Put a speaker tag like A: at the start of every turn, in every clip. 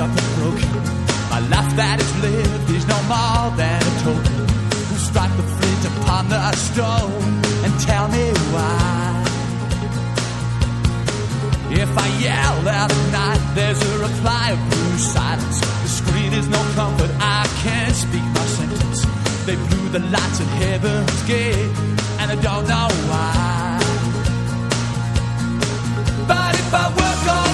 A: up and broken. My life that is lived is no more than a token. Who strike the flint upon the stone and tell me why? If I yell out at night, there's a reply of blue silence. The screen is no comfort, I can't speak my sentence. They blew the lights at heaven's gate, and I don't know why. But if I work on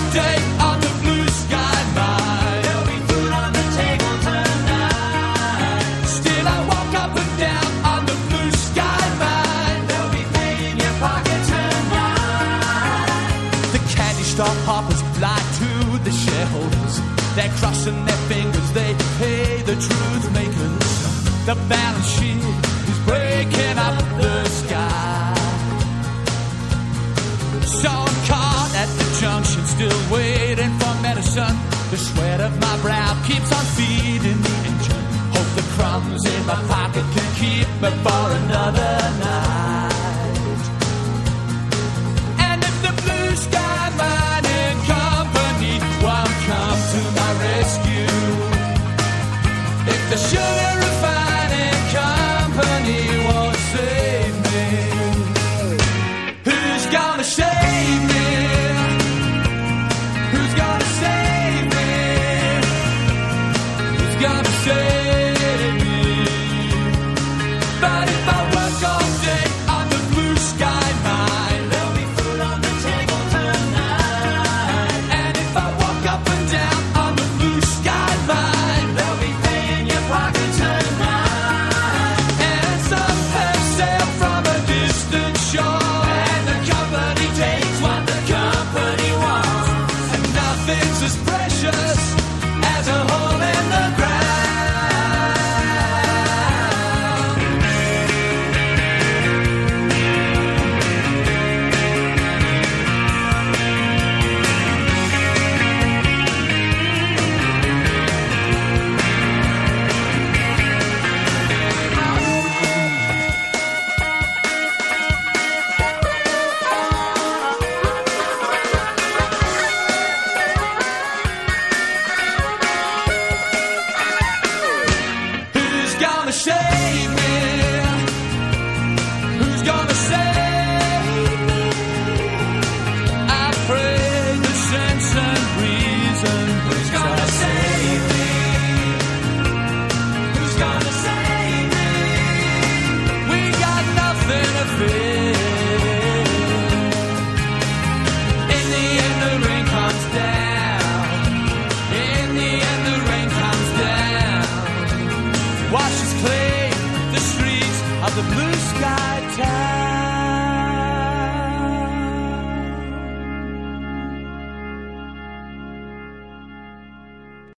A: the shareholders. They're crossing their fingers, they pay the truth makers. The balance sheet is breaking up the sky. So I'm caught at the junction, still waiting for medicine. The sweat of my brow keeps on feeding the engine. Hope the crumbs in my pocket can keep me for another night. Who's gonna save gonna save